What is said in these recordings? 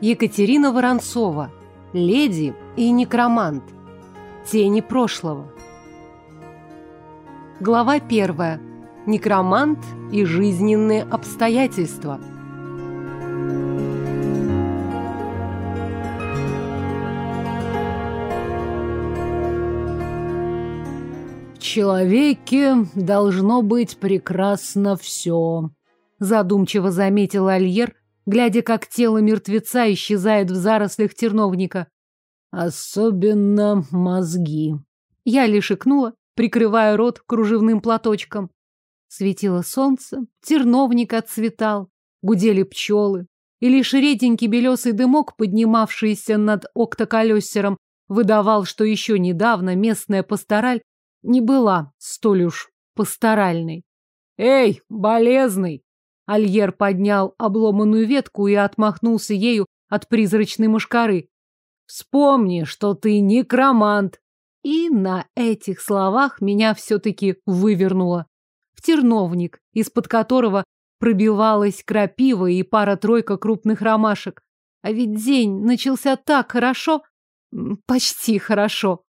Екатерина Воронцова. Леди и некромант. Тени прошлого. Глава первая. Некромант и жизненные обстоятельства. В человеке должно быть прекрасно все, задумчиво заметил Альер, глядя, как тело мертвеца исчезает в зарослях терновника. Особенно мозги. Я лишь икнула, прикрывая рот кружевным платочком. Светило солнце, терновник отцветал, гудели пчелы, и лишь реденький белесый дымок, поднимавшийся над октоколесером, выдавал, что еще недавно местная пастораль не была столь уж пасторальной. «Эй, болезный!» Альер поднял обломанную ветку и отмахнулся ею от призрачной мушкары. «Вспомни, что ты некромант!» И на этих словах меня все-таки вывернуло. В терновник, из-под которого пробивалась крапива и пара-тройка крупных ромашек. А ведь день начался так хорошо, почти хорошо.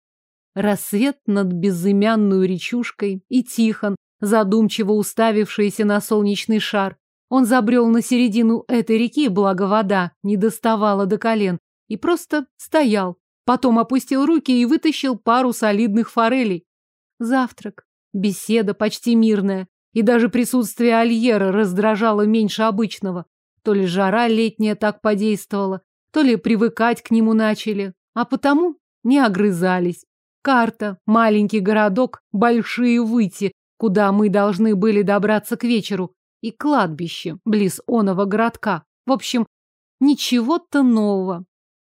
Рассвет над безымянную речушкой и Тихон, задумчиво уставившийся на солнечный шар. Он забрел на середину этой реки, благо вода не доставала до колен, и просто стоял. Потом опустил руки и вытащил пару солидных форелей. Завтрак, беседа почти мирная, и даже присутствие Альера раздражало меньше обычного. То ли жара летняя так подействовала, то ли привыкать к нему начали, а потому не огрызались. Карта, маленький городок, большие выйти, куда мы должны были добраться к вечеру и кладбище близ оного городка. В общем, ничего-то нового.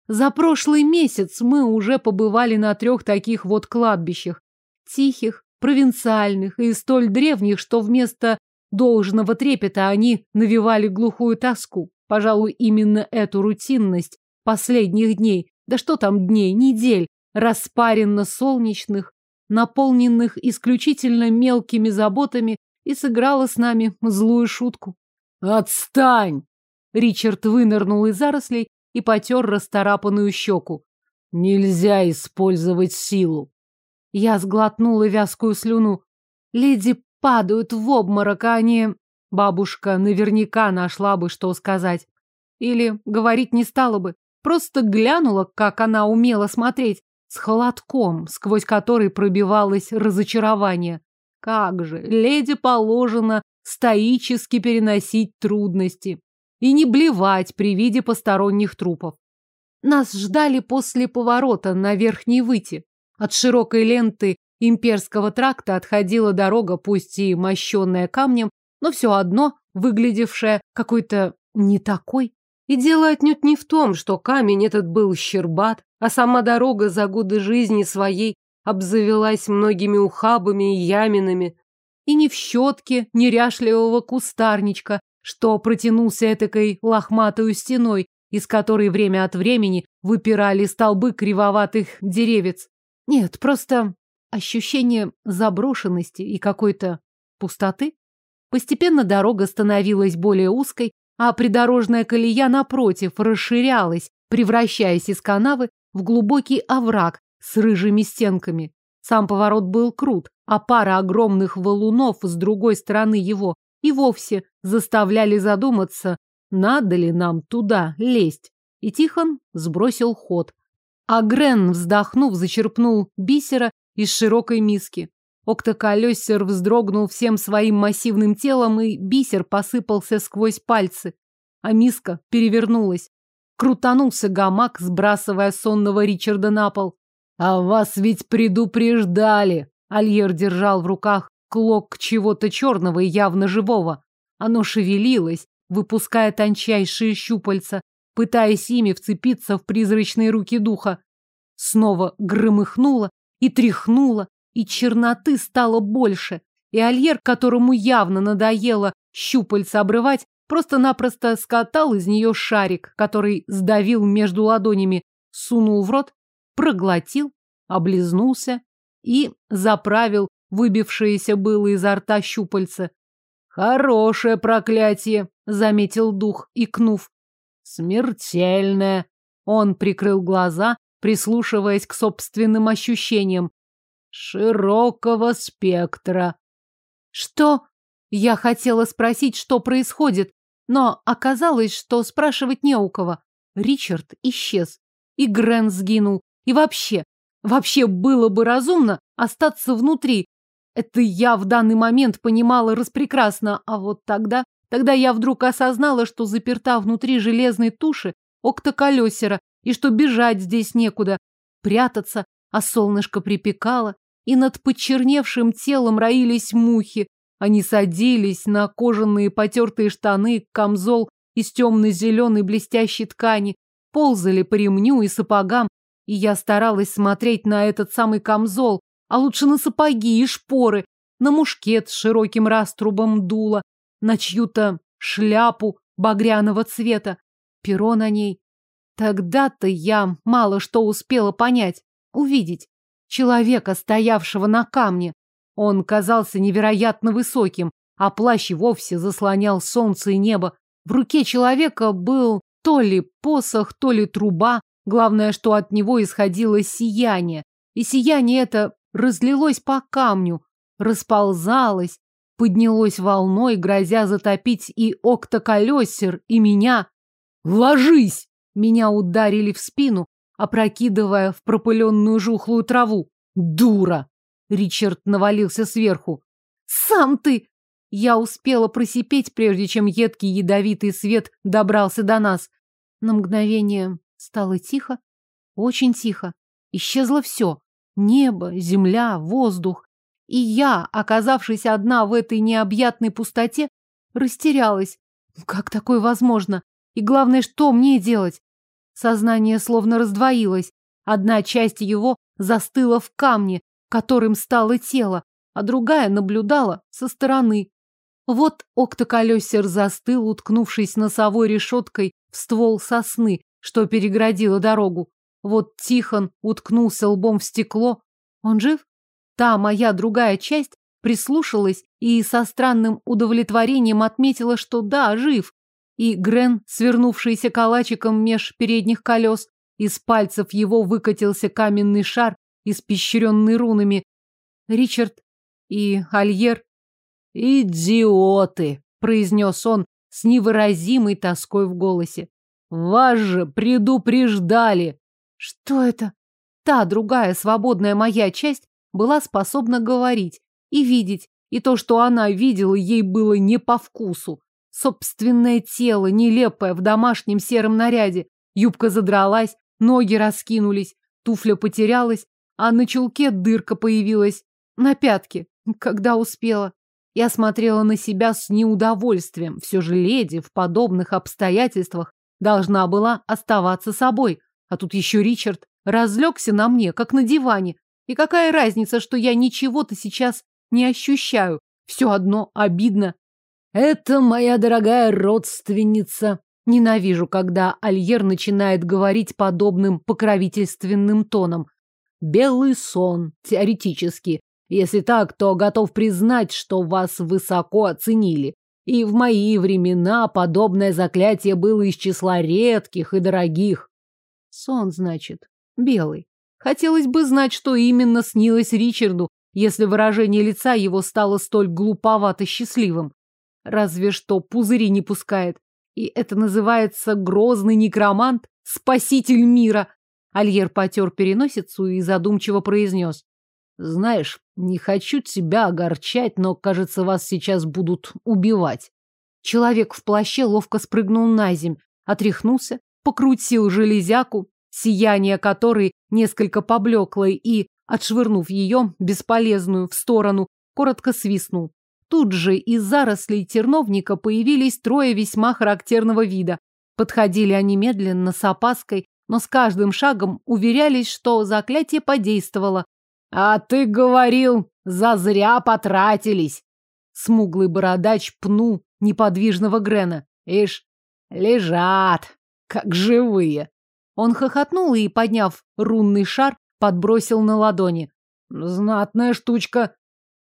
За прошлый месяц мы уже побывали на трех таких вот кладбищах. Тихих, провинциальных и столь древних, что вместо должного трепета они навевали глухую тоску. Пожалуй, именно эту рутинность последних дней, да что там дней, недель, распаренно-солнечных, наполненных исключительно мелкими заботами, и сыграла с нами злую шутку. «Отстань!» Ричард вынырнул из зарослей и потер расторапанную щеку. «Нельзя использовать силу!» Я сглотнула вязкую слюну. Леди падают в обморок, а не... Бабушка наверняка нашла бы, что сказать. Или говорить не стала бы. Просто глянула, как она умела смотреть, с холодком, сквозь который пробивалось разочарование. Как же, леди положено стоически переносить трудности и не блевать при виде посторонних трупов. Нас ждали после поворота на верхней выйти. От широкой ленты имперского тракта отходила дорога, пусть и мощенная камнем, но все одно выглядевшая какой-то не такой. И дело отнюдь не в том, что камень этот был щербат, а сама дорога за годы жизни своей обзавелась многими ухабами и яминами, и не в щетке неряшливого кустарничка, что протянулся этакой лохматую стеной, из которой время от времени выпирали столбы кривоватых деревец. Нет, просто ощущение заброшенности и какой-то пустоты. Постепенно дорога становилась более узкой, а придорожная колея, напротив, расширялась, превращаясь из канавы в глубокий овраг, с рыжими стенками. Сам поворот был крут, а пара огромных валунов с другой стороны его и вовсе заставляли задуматься, надо ли нам туда лезть. И Тихон сбросил ход. А Грен, вздохнув, зачерпнул бисера из широкой миски. Октоколесер вздрогнул всем своим массивным телом, и бисер посыпался сквозь пальцы. А миска перевернулась. Крутанулся гамак, сбрасывая сонного Ричарда на пол. А вас ведь предупреждали. Альер держал в руках клок чего-то черного и явно живого. Оно шевелилось, выпуская тончайшие щупальца, пытаясь ими вцепиться в призрачные руки духа. Снова громыхнуло и тряхнуло, и черноты стало больше. И Альер, которому явно надоело щупальца обрывать, просто-напросто скатал из нее шарик, который сдавил между ладонями, сунул в рот проглотил, облизнулся и заправил выбившееся было изо рта щупальце. «Хорошее проклятие!» — заметил дух, икнув. Смертельная. Он прикрыл глаза, прислушиваясь к собственным ощущениям. Широкого спектра. Что? Я хотела спросить, что происходит, но оказалось, что спрашивать не у кого. Ричард исчез. И Грен сгинул. И вообще, вообще было бы разумно остаться внутри. Это я в данный момент понимала распрекрасно, а вот тогда... Тогда я вдруг осознала, что заперта внутри железной туши октоколесера, и что бежать здесь некуда, прятаться, а солнышко припекало, и над почерневшим телом роились мухи. Они садились на кожаные потертые штаны, камзол из темно-зеленой блестящей ткани, ползали по ремню и сапогам, и я старалась смотреть на этот самый камзол, а лучше на сапоги и шпоры, на мушкет с широким раструбом дула, на чью-то шляпу багряного цвета, перо на ней. Тогда-то я мало что успела понять, увидеть. Человека, стоявшего на камне. Он казался невероятно высоким, а плащ вовсе заслонял солнце и небо. В руке человека был то ли посох, то ли труба. Главное, что от него исходило сияние. И сияние это разлилось по камню, расползалось, поднялось волной, грозя затопить и октоколесер, и меня. «Ложись!» Меня ударили в спину, опрокидывая в пропыленную жухлую траву. «Дура!» Ричард навалился сверху. «Сам ты!» Я успела просипеть, прежде чем едкий ядовитый свет добрался до нас. На мгновение стало тихо, очень тихо. Исчезло все. Небо, земля, воздух. И я, оказавшись одна в этой необъятной пустоте, растерялась. Как такое возможно? И главное, что мне делать? Сознание словно раздвоилось. Одна часть его застыла в камне, которым стало тело, а другая наблюдала со стороны. Вот октоколесер застыл, уткнувшись носовой решеткой в ствол сосны, что переградило дорогу. Вот Тихон уткнулся лбом в стекло. Он жив? Та моя другая часть прислушалась и со странным удовлетворением отметила, что да, жив. И Грен, свернувшийся калачиком меж передних колес, из пальцев его выкатился каменный шар, испещренный рунами. Ричард и Альер. «Идиоты!» — произнес он с невыразимой тоской в голосе. «Вас же предупреждали!» Что это? Та другая свободная моя часть была способна говорить и видеть, и то, что она видела, ей было не по вкусу. Собственное тело, нелепое, в домашнем сером наряде. Юбка задралась, ноги раскинулись, туфля потерялась, а на чулке дырка появилась. На пятке, когда успела. Я смотрела на себя с неудовольствием. Все же леди в подобных обстоятельствах должна была оставаться собой. А тут еще Ричард разлегся на мне, как на диване. И какая разница, что я ничего-то сейчас не ощущаю. Все одно обидно. Это моя дорогая родственница. Ненавижу, когда Альер начинает говорить подобным покровительственным тоном. Белый сон, теоретически. Если так, то готов признать, что вас высоко оценили. И в мои времена подобное заклятие было из числа редких и дорогих. Сон, значит, белый. Хотелось бы знать, что именно снилось Ричарду, если выражение лица его стало столь глуповато счастливым. Разве что пузыри не пускает. И это называется грозный некромант, спаситель мира. Альер потер переносицу и задумчиво произнес. Знаешь, не хочу тебя огорчать, но, кажется, вас сейчас будут убивать. Человек в плаще ловко спрыгнул на земь, отряхнулся, покрутил железяку, сияние которой несколько поблекло и, отшвырнув ее, бесполезную, в сторону, коротко свистнул. Тут же из зарослей терновника появились трое весьма характерного вида. Подходили они медленно, с опаской, но с каждым шагом уверялись, что заклятие подействовало. «А ты говорил, зазря потратились!» Смуглый бородач пнул неподвижного Грена. «Ишь, лежат!» как живые. Он хохотнул и, подняв рунный шар, подбросил на ладони. Знатная штучка.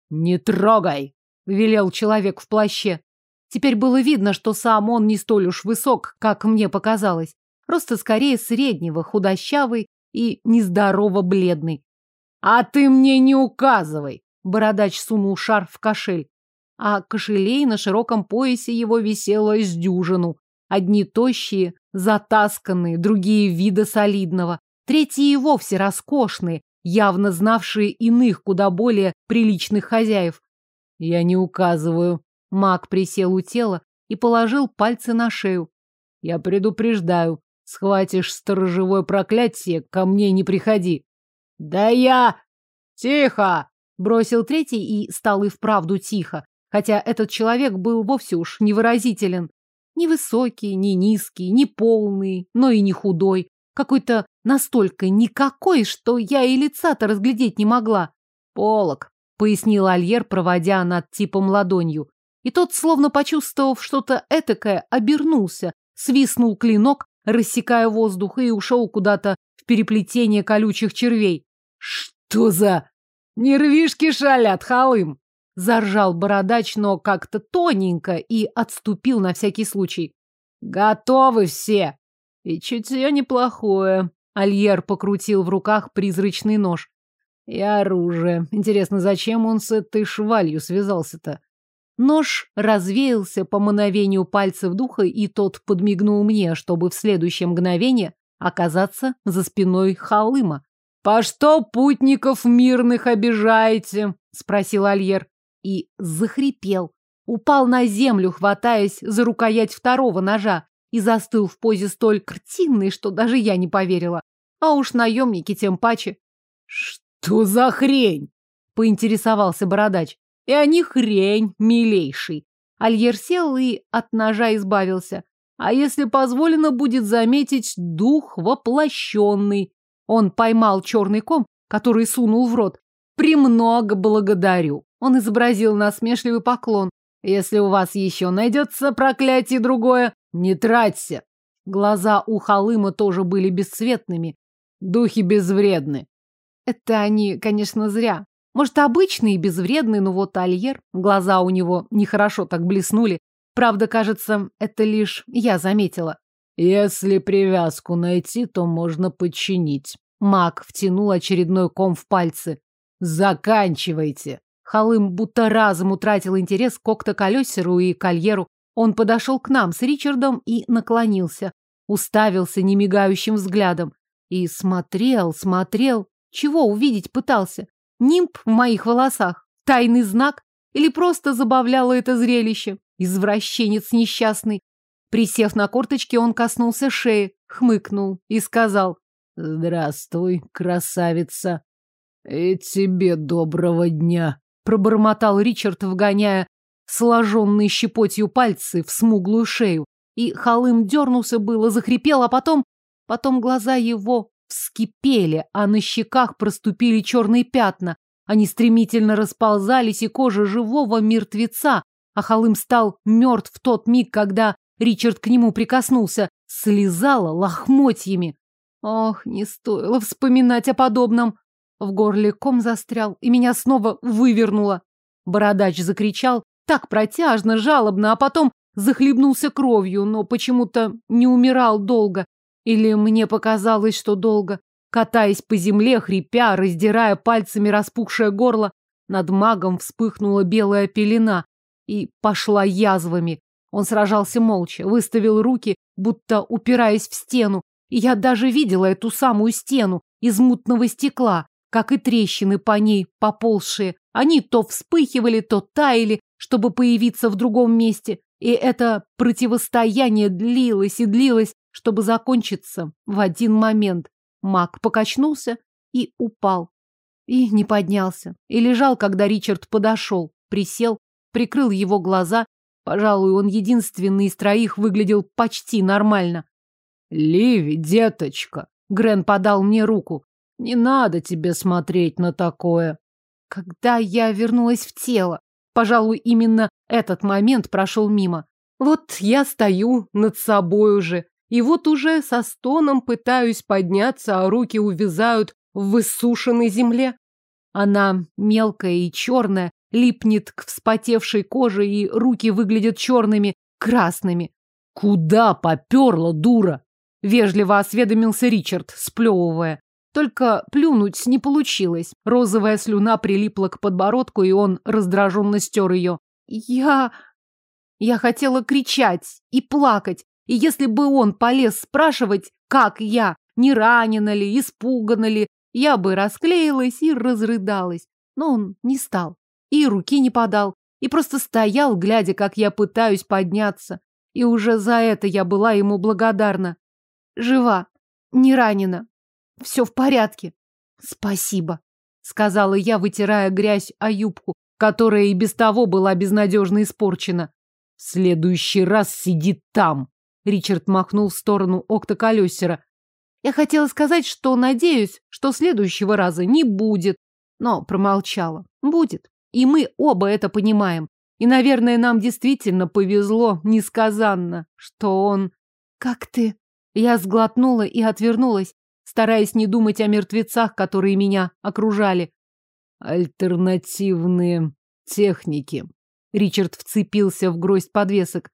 Не трогай, велел человек в плаще. Теперь было видно, что сам он не столь уж высок, как мне показалось. Просто скорее среднего, худощавый и нездорово бледный. «А ты мне не указывай!» Бородач сунул шар в кошель. А кошелей на широком поясе его висело из дюжину. Одни тощие, затасканные, другие вида солидного. Третьи и вовсе роскошные, явно знавшие иных, куда более приличных хозяев. Я не указываю. Маг присел у тела и положил пальцы на шею. Я предупреждаю, схватишь сторожевое проклятие, ко мне не приходи. Да я... Тихо! Бросил третий и стал и вправду тихо, хотя этот человек был вовсе уж невыразителен. Ни высокий, ни низкий, ни полный, но и не худой. Какой-то настолько никакой, что я и лица-то разглядеть не могла. Полок, пояснил Альер, проводя над типом ладонью. И тот, словно почувствовав что-то этакое, обернулся, свистнул клинок, рассекая воздух, и ушел куда-то в переплетение колючих червей. «Что за...» «Нервишки шалят, халым!» Заржал бородач, но как-то тоненько и отступил на всякий случай. «Готовы все!» «И чутье неплохое!» Альер покрутил в руках призрачный нож. «И оружие. Интересно, зачем он с этой швалью связался-то?» Нож развеялся по мановению пальцев духа, и тот подмигнул мне, чтобы в следующее мгновение оказаться за спиной Халыма. «По что путников мирных обижаете?» — спросил Альер. И захрипел. Упал на землю, хватаясь за рукоять второго ножа, и застыл в позе столь картинной, что даже я не поверила. А уж наемники тем паче. «Что за хрень?» — поинтересовался бородач. И они хрень, милейший. Альер сел и от ножа избавился. А если позволено будет заметить, дух воплощенный. Он поймал черный ком, который сунул в рот. «Премного благодарю». Он изобразил насмешливый поклон. «Если у вас еще найдется проклятие другое, не траться». Глаза у Халыма тоже были бесцветными. Духи безвредны. Это они, конечно, зря. Может, обычный и безвредный, но вот Альер, глаза у него нехорошо так блеснули. Правда, кажется, это лишь я заметила. Если привязку найти, то можно подчинить. Маг втянул очередной ком в пальцы. Заканчивайте. Халым будто разом утратил интерес к октоколесеру и кольеру. Он подошел к нам с Ричардом и наклонился. Уставился немигающим взглядом. И смотрел, смотрел. Чего увидеть пытался? Нимб в моих волосах? Тайный знак? Или просто забавляло это зрелище? Извращенец несчастный. Присев на корточки, он коснулся шеи, хмыкнул и сказал «Здравствуй, красавица!» «И тебе доброго дня!» пробормотал Ричард, вгоняя сложенные щепотью пальцы в смуглую шею. И Халым дернулся было, захрипел, а потом... Потом глаза его вскипели, а на щеках проступили черные пятна. Они стремительно расползались, и кожа живого мертвеца, а Халым стал мертв в тот миг, когда Ричард к нему прикоснулся, слезала лохмотьями. Ох, не стоило вспоминать о подобном. В горле ком застрял, и меня снова вывернуло. Бородач закричал так протяжно, жалобно, а потом захлебнулся кровью, но почему-то не умирал долго. Или мне показалось, что долго. Катаясь по земле, хрипя, раздирая пальцами распухшее горло, над магом вспыхнула белая пелена и пошла язвами. Он сражался молча, выставил руки, будто упираясь в стену, и я даже видела эту самую стену из мутного стекла, как и трещины по ней поползшие. Они то вспыхивали, то таяли, чтобы появиться в другом месте, и это противостояние длилось и длилось, чтобы закончиться в один момент. Маг покачнулся и упал. И не поднялся. И лежал, когда Ричард подошел, присел, прикрыл его глаза. Пожалуй, он единственный из троих выглядел почти нормально. «Ливи, деточка!» Грен подал мне руку. «Не надо тебе смотреть на такое!» Когда я вернулась в тело, пожалуй, именно этот момент прошел мимо. Вот я стою над собой уже, и вот уже со стоном пытаюсь подняться, а руки увязают в высушенной земле. Она мелкая и черная, липнет к вспотевшей коже, и руки выглядят черными, красными. «Куда поперла, дура?» — вежливо осведомился Ричард, сплевывая. Только плюнуть не получилось. Розовая слюна прилипла к подбородку, и он раздраженно стер ее. «Я...» Я хотела кричать и плакать, и если бы он полез спрашивать, как я, не ранена ли, испугана ли, я бы расклеилась и разрыдалась. Но он не стал, и руки не подал, и просто стоял, глядя, как я пытаюсь подняться. И уже за это я была ему благодарна. Жива, не ранена, все в порядке. Спасибо, сказала я, вытирая грязь о юбку, которая и без того была безнадежно испорчена. В следующий раз сиди там. Ричард махнул в сторону октоколесера. Я хотела сказать, что надеюсь, что следующего раза не будет, но промолчала. Будет. И мы оба это понимаем. И, наверное, нам действительно повезло несказанно, что он... Как ты? Я сглотнула и отвернулась, стараясь не думать о мертвецах, которые меня окружали. Альтернативные техники. Ричард вцепился в гроздь подвесок.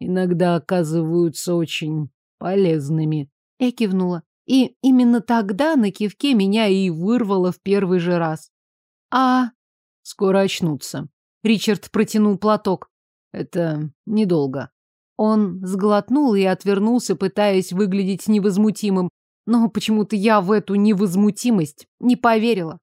Иногда оказываются очень полезными. Я кивнула. И именно тогда на кивке меня и вырвало в первый же раз. А... Скоро очнутся. Ричард протянул платок. Это недолго. Он сглотнул и отвернулся, пытаясь выглядеть невозмутимым. Но почему-то я в эту невозмутимость не поверила.